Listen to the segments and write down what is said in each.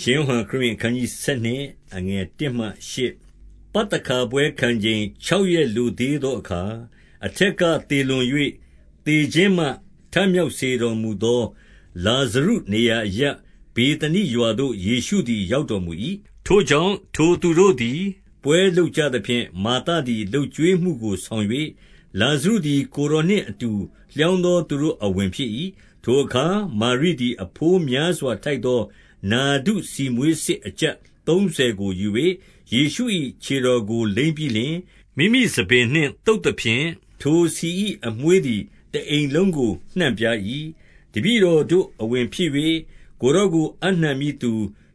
ရှင်ဟန်ခရစ်အခန်းကြီး7အငယ်1မှ8ပတ်တခါပွဲခံချိန်6ရက်လူသေးသောအခါအထက်ကတေလွန်၍တေခြင်းမှထမြောက်စေတော်မူသော လာဇရုနေရာရဘေသနိရွာသို့ယေရှုသည်ရောက်တော်မူ၏ထိုကြောင့်ထိုသူတို့သည် ပွဲလုပ်ကြသဖြင့်မာသသည်လှုပ်ကြွေးမှုကိုဆောင်၍လာဇရုသည်ကိုရောနှင့်အတူလျောင်းသောသူတို့အဝင်ဖြစ်၏ထိုအခါမာရိသည်အဖိုးများစွာထိုက်သော နာဒုဆီမွှေးစစ်အကျပ်သုံးဆယ်ကိုယူ၍ယေရှု၏ခြေတော်ကိုလိမ်းပြီးလျှင်မိမိဆံပင်နှင့်သုတ်သဖြင့်ထိုဆီ၏အမွှေးသည်တအိမ်လုံးကိုနှံ့ပြား၏။တပည့်တော်တို့အဝင်ဖြစ်၍ကိုယ်တော်ကိုအပ်နှံမည့်သူ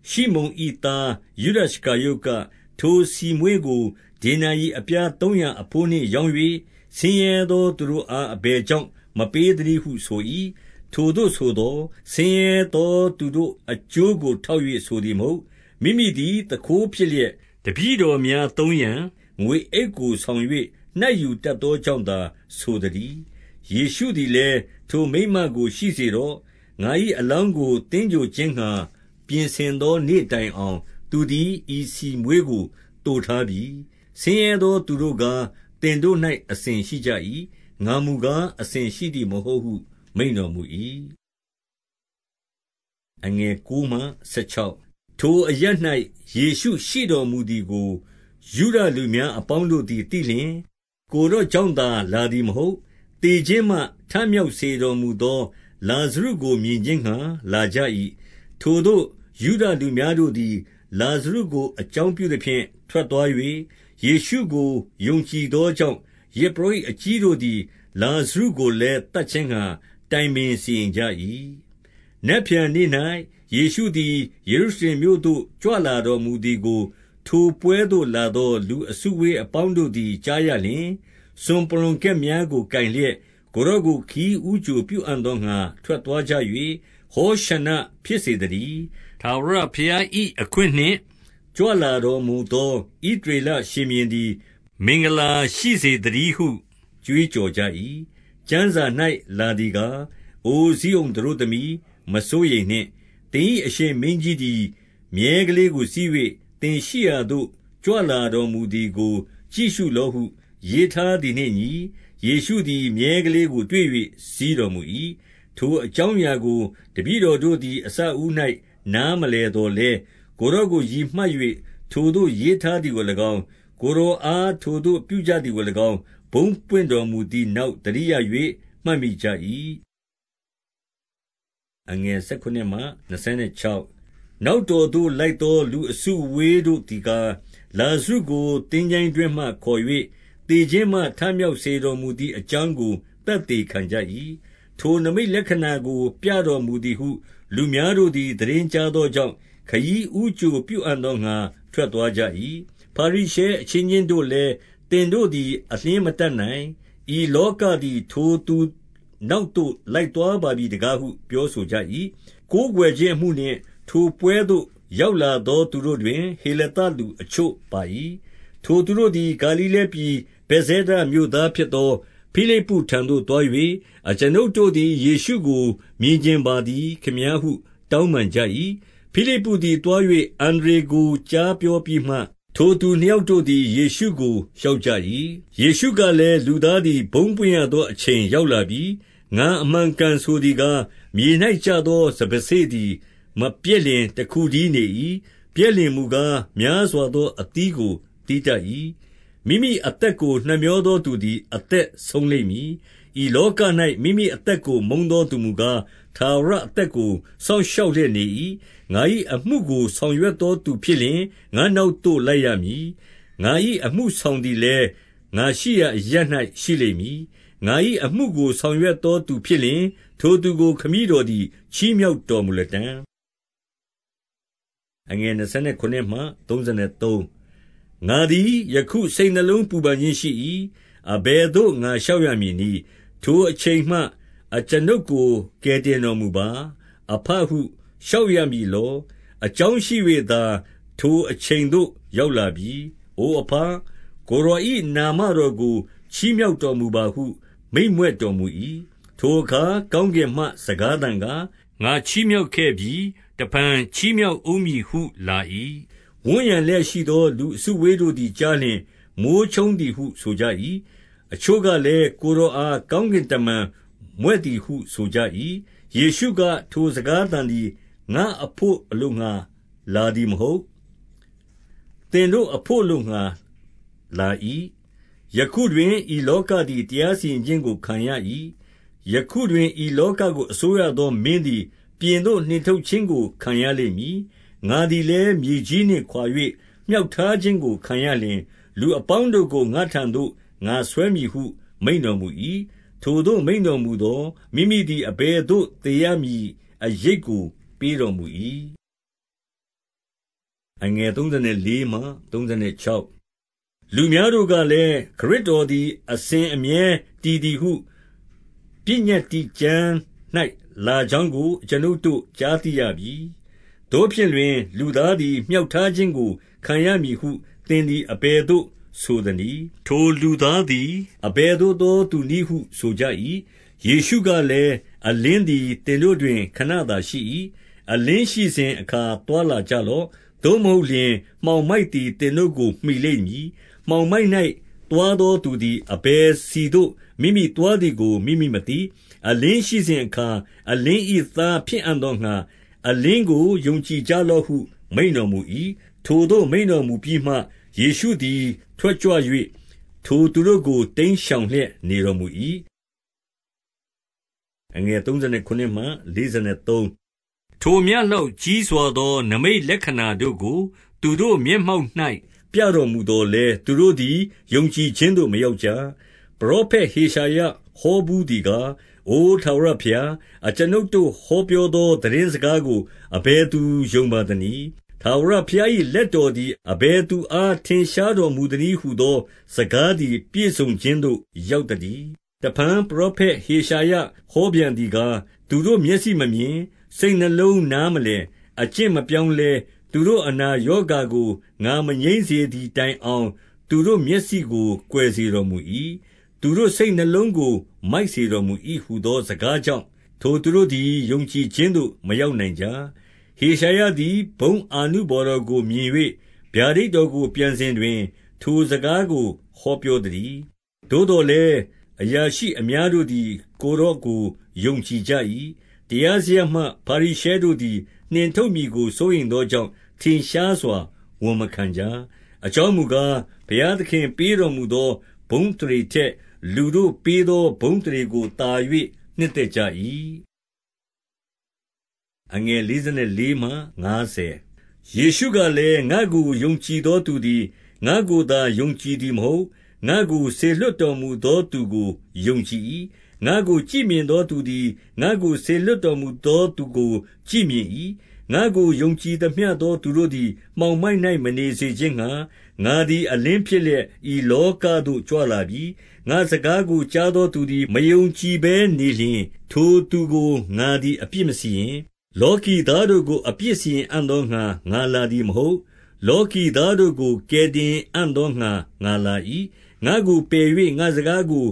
ရှိမုန်၏သားယုဒရှကာရုတ်က၊ထိုဆီမွှေးကိုဒေနာရိအပြားသုံးရာအဘိုးနှင့်ရောင်း၍ဆင်းရဲသောသူတို့အားအဘယ်ကြောင့်မပေးသနည်းဟုဆို၏ ထိုသို့ဆိုသော်ဆင်းရဲသောသူတို့အကျိုးကို ထောက်၍ဆိုသည်မဟုတ်။မိမိသည်သူခိုးဖြစ်လျက် တပည့်တော်များသုံးရန်ငွေအိတ်ကိုဆောင်၍နှိုက်ယူတတ်သောကြောင့်သာ ဆိုသတည်း။ယေရှုသည်လည်း၊ထိုမိန်းမကိုရှိစေတော့။ငါ၏အလောင်းကို သင်္ဂြိုဟ်ခြင်းငှါ ပြင်ဆင်သောနေ့တိုင်အောင် သူသည် ဤဆီမွှေးကို သိုထားပြီ။ဆင်းရဲသောသူတို့ကား၊သင်တို့၌အစဉ်ရှိကြ၏။ငါမူကား အစဉ်ရှိသည်မဟုတ်ဟု မိန့်တော်မူ၏။ထိုအရပ်၌ယေရှုရှိတော်မူသည်ကို ယုဒလူများအပေါင်းတို့သည် သိလျှင်၊ကိုယ်တော်ကြောင့်သာ လာသည် မဟုတ်။သေခြင်းမှ ထမြောက်စေတော်မူသော လာဇရုကို မြင်ခြင်းငှါ လာကြ၏။ထိုသို့ ယုဒလူများတို့သည် လာဇရုကို အကြောင်းပြုသဖြင့် ထွက်သွား၍ယေရှုကို ယုံကြည်သောကြောင့် ယဇ်ပုရောဟိတ်အကြီးတို့သည် လာဇရုကိုလည်း သတ်ခြင်းငှါ တိုင်ပင်စီရင်ကြ၏။နက်ဖြန်နေ့၌ယေရှုသည် ယေရုရှလင်မြို့သို့ ကြွလာတော်မူသည်ကို ထိုပွဲသို့လာသော လူအစုအဝေးအပေါင်းတို့သည် ကြားရလျှင်၊စွန်ပလွံခက်များကို ကိုင်လျက် ကိုယ်တော်ကို ခရီးဦးကြိုပြုအံ့သောငှါ ထွက်သွားကြ၍ဟောရှဏ္ဏဖြစ်စေသတည်း။ထာဝရဘုရား၏အခွင့်နှင့် ကြွလာတော်မူသော ဣသရေလရှင်ဘုရင်သည် မင်္ဂလာရှိစေသတည်းဟု ကြွေးကြော်ကြ၏။ ကျမ်းစာ၌လာသည်ကား၊အိုဇိအုန်သတို့သမီး၊မစိုးရိမ်နှင့်။သင်၏အရှင်မင်းကြီးသည် မြည်းကလေးကိုစီး၍သင်ရှိရာသို့ ကြွလာတော်မူသည်ကို ကြည့်ရှုလော့ဟု ရေးထားသည်နှင့်အညီ၊ယေရှုသည် မြည်းကလေးကိုတွေ့၍စီးတော်မူ၏။ထိုအကြောင်းအရာကို တပည့်တော်တို့သည် အစအဦး၌နားမလည်သော်လည်း၊ကိုယ်တော်ကို ရည်မှတ်၍ထိုသို့ရေးထားသည်ကို၎င်း၊ကိုယ်တော်အား ထိုသို့ပြုကြသည်ကို၎င်း ဘုန်းပွင့်တော်မူသည်နောက် သတိရ၍မှတ်မိကြ၏။နောက်တော်သို့ လိုက်သော လူအစုအဝေးတို့သည်ကား၊လာဇရုကို သင်္ချိုင်းတွင်းမှခေါ်၍သေခြင်းမှ ထမြောက် စေတော်မူသည်အကြောင်းကို သက်သေခံကြ၏။ထိုနိမိတ်လက္ခဏာကို ပြတော်မူသည်ဟု လူများတို့သည် သိတင်းကြားသောကြောင့် ခရီးဦးကြိုပြုအံ့သောငှါ ထွက်သွားကြ၏။ဖာရိရှဲအချင်းချင်းတို့လည်း၊သ င်တို့သည် အလျှင်းမတတ်နိုင်။ဤလောကသည် ထိုသူနောက်သို့ လိုက်သွားပါပြီတကားဟု ပြောဆိုကြ၏။ကိုးကွယ်ခြင်းအမှုနှင့် ထိုပွဲသို့ ရောက်လာသော သူတို့တွင် ဟေလသလူအချို့ပါ၏။ထိုသူတို့သည် ဂါလိလဲပြည်ဗက်ဇဲဒမြို့သားဖြစ်သော ဖိလိပ္ပုထံသို့သွား၍၊အကျွန်ုပ်တို့သည် ယေရှုကို မြင်ချင်ပါသည်ခင်များဟု တောင်းပန်ကြ၏။ဖိလိပ္ပုသည်သွား၍အန္ဒြေကို ကြားပြောပြီးမှ၊ ထိုသူနှစ်ယောက်တို့သည် ယေရှုကို လျှောက်ကြ၏။ယေရှုကလည်း၊လူသားသည် ဘုန်းပွင့်ရသောအချိန်ရောက်လာပြီ။ငါအမှန်အကန်ဆိုသည်ကား၊မြေ၌ကျသော စပါးစေ့သည် မပျက်လျှင် တခုတည်းနေ၏။ပျက်လျှင်မူကား များစွာသော အသီးကို သီးတတ်၏။မိမိအသက်ကို နှမြောသောသူသည် အသက်ဆုံးလိမ့်မည်။ဤလောက၌မိမိအသက်ကို မုန်းသောသူမူကား၊ ထာဝရအသက်ကို စောင့်ရှောက်လျက်နေ၏။ငါ၏အမှုကို ဆောင်ရွက်သောသူဖြစ်လျှင် ငါ့နောက်သို့ လိုက်ရမည်။ငါ၏အမှုဆောင်သည်လည်း ငါရှိရာအရပ်၌ရှိလိမ့်မည်။ငါ၏အမှုကို ဆောင်ရွက်သောသူဖြစ်လျှင်၊ထိုသူကို ခမည်းတော်သည် ချီးမြှောက်တော်မူလတံ့။ငါသည် ယခုစိတ်နှလုံးပူပန်ခြင်းရှိ၏။အဘယ်သို့ ငါလျှောက်ရမည်နည်း။ထိုအချိန်မှ အကျွန်ုပ်ကို ကယ်တင်တော်မူပါ။အဘဟု လျှောက်ရမည်လော။အကြောင်းရှိ၍သာ ထိုအချိန်သို့ ရောက်လာပြီ။အိုအဘ၊ကိုယ်တော်၏နာမတော်ကို ချီးမြှောက်တော်မူပါဟု မိန့်မြွက်တော်မူ၏။ထိုအခါ ကောင်းကင်မှ စကားသံက၊ငါချီးမြှောက်ခဲ့ပြီ။တဖန် ချီးမြှောက်ဦးမည်ဟု လာ၏။ဝန်းရံလျက်ရှိသော လူအစုအဝေးတို့သည် ကြားလျှင်၊မိုဃ်းချုန်းသည်ဟု ဆိုကြ၏။အချို့ကလည်း၊ကိုယ်တော်အား ကောင်းကင်တမန် မြွက်သည်ဟုဆိုကြ၏။ယေရှုက၊ထိုစကားသံသည် ငါ့အဘို့အလိုငှါ လာသည်မဟုတ်။သင်တို့အဘို့အလိုငှါ လာ၏။ယခုတွင် ဤလောကသည် တရားစီရင်ခြင်းကို ခံရ၏။ယခုတွင် ဤလောကကို အစိုးရသောမင်းသည် ပြင်သို့နှင်ထုတ်ခြင်းကို ခံရလိမ့်မည်။ငါသည်လည်း မြေကြီးနှင့်ခွါ၍မြှောက်ထားခြင်းကို ခံရလျှင်၊လူအပေါင်းတို့ကို ငါ့ထံသို့ ငါဆွဲမည်ဟု မိန့်တော်မူ၏။ ထိုသို့မိန့်တော်မူသော်၊မိမိသည် အဘယ်သို့ သေရမည်အရိပ်ကို ပေးတော်မူ၏။လူများတို့ကလည်း၊ခရစ်တော်သည် အစဉ်အမြဲတည်သည်ဟု ပညတ္တိကျမ်း၌လာကြောင်းကို အကျွန်ုပ်တို့ ကြားသိရပြီ။သို့ဖြစ်လျှင်၊လူသားသည် မြှောက်ထားခြင်းကို ခံရမည်ဟု သင်သည် အဘယ်သို့ ဆိုသနည်း။ထိုလူသားသည် အဘယ်သို့သောသူနည်းဟုဆိုကြ၏။ယေရှုကလည်း၊အလင်းသည် သင်တို့တွင် ခဏသာရှိ၏။အလင်းရှိစဉ်အခါ သွားလာကြလော့။သို့မဟုတ်လျှင်၊မှောင်မိုက်သည် သင်တို့ကို မှီလိမ့်မည်။မှောင်မိုက်၌သွားသောသူသည် အဘယ်ဆီသို့ မိမိသွားသည်ကို မိမိမသိ။အလင်းရှိစဉ်အခါ အလင်း၏သားဖြစ်အံ့သောငှါ အလင်းကို ယုံကြည်ကြလော့ဟု မိန့်တော်မူ၏။ထိုသို့ မိန့်တော်မူပြီးမှ ယေရှုသည် ထွက်ကြွ၍ထိုသူတို့ကို တိမ်းရှောင်လျက် နေတော်မူ၏။ထိုမျှလောက်ကြီးစွာသော နိမိတ်လက္ခဏာတို့ကို သူတို့မျက်မှောက်၌ပြတော်မူသော်လည်း၊သူတို့သည် ယုံကြည်ခြင်းသို့ မရောက်ကြ။ပရောဖက်ဟေရှာယဟောဘူးသည်ကား၊အိုထာဝရဘုရား၊အကျွန်ုပ်တို့ဟောပြောသော သိတင်းစကားကို အဘယ်သူယုံပါသနည်း။ ထာဝရဘုရား၏လက်တော်သည် အဘယ်သူအား ထင်ရှားတော်မူသနည်းဟူသော စကားသည် ပြည့်စုံခြင်းသို့ ရောက်သတည်း။တဖန် ပရောဖက် ဟေရှာယဟောပြန်သည်ကား၊သူတို့ မျက်စိမမြင်၊စိတ်နှလုံးနားမလည်၊အကျင့်မပြောင်းလဲ၊သူတို့ အနာရောဂါကို ငါမငြိမ်းစေသည်တိုင်အောင် သူတို့မျက်စိကို ကွယ်စေတော်မူ၏။သူတို့စိတ်နှလုံးကို မိုက်စေတော်မူ၏ဟူသော စကားကြောင့် ထိုသူတို့သည် ယုံကြည်ခြင်းသို့ မရောက်နိုင်ကြ။ ဟေရှာယသည် ဘုန်းအာနုဘော်တော်ကို မြင်၍ဗျာဒိတ်တော်ကို ပြန်စဉ်တွင် ထိုစကားကို ဟောပြောသတည်း။သို့သော်လည်းအရာရှိအများတို့သည် ကိုယ်တော်ကို ယုံကြည်ကြ၏။တရားစရပ်မှ ဖာရိရှဲတို့သည် နှင်ထုတ်မည်ကို စိုးရိမ်သောကြောင့် ထင်ရှားစွာ ဝန်မခံကြ။အကြောင်းမူကား၊ဘုရားသခင်ပေးတော်မူသော ဘုန်းအသရေထက် လူတို့ပေးသော ဘုန်းအသရေကို သာ၍နှစ်သက်ကြ၏။ ယေရှုကလည်း၊ငါ့ကိုယုံကြည်သောသူသည်ငါ့ကိုသာယုံကြည်သည်မဟုတ်။ငါ့ကိုစေလွှတ်တော်မူသောသူကိုယုံကြည်၏။ငါ့ကိုကြည့်မြင်သောသူသည်ငါ့ကိုစေလွှတ်တော်မူသောသူကိုကြည့်မြင်၏။ငါ့ကိုယုံကြည်သမျှသောသူတို့သည်မှောင်မိုက်၌မနေစေခြင်းငှါငါသည်အလင်းဖြစ်လျက်ဤလောကသို့ကြွလာပြီ။ငါ့စကားကိုကြားသောသူသည်မယုံကြည်ဘဲနေလျှင် ထိုသူကိုငါသည်အပြစ်မစီရင်။ လောကီသားတို့ကို အပြစ်စီရင်အံ့သောငှါ ငါလာသည်မဟုတ်။လောကီသားတို့ကို ကယ်တင်အံ့သောငှါ ငါလာ၏။ငါ့ကိုပယ်၍ငါ့စကားကို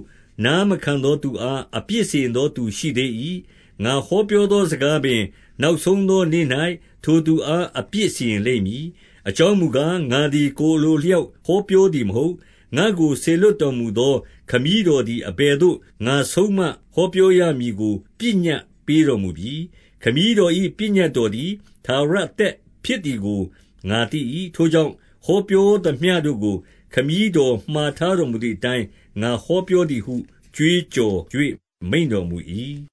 နားမခံသောသူအား အပြစ်စီရင်သောသူရှိသေး၏။ငါဟောပြောသောစကားပင် နောက်ဆုံးသောနေ့၌ထိုသူအား အပြစ်စီရင်လိမ့်မည်။အကြောင်းမူကား၊ငါသည် ကိုယ်အလိုအလျောက် ဟောပြောသည်မဟုတ်။ငါ့ကိုစေလွှတ်တော်မူသော ခမည်းတော်သည် အဘယ်သို့ ငါဆုံးမဟောပြောရမည်ကို ပညတ် ပေးတော်မူပြီ။ခမည်းတော်၏ပညတ်တော်သည် ထာဝရအသက်ဖြစ်သည်ကို ငါသိ၏။ထိုကြောင့် ဟောပြောသမျှတို့ကို ခမည်းတော်မှာထားတော်မူသည်အတိုင်း ငါဟောပြောသည်ဟု ကြွေးကြော်၍မိန့်တော်မူ၏။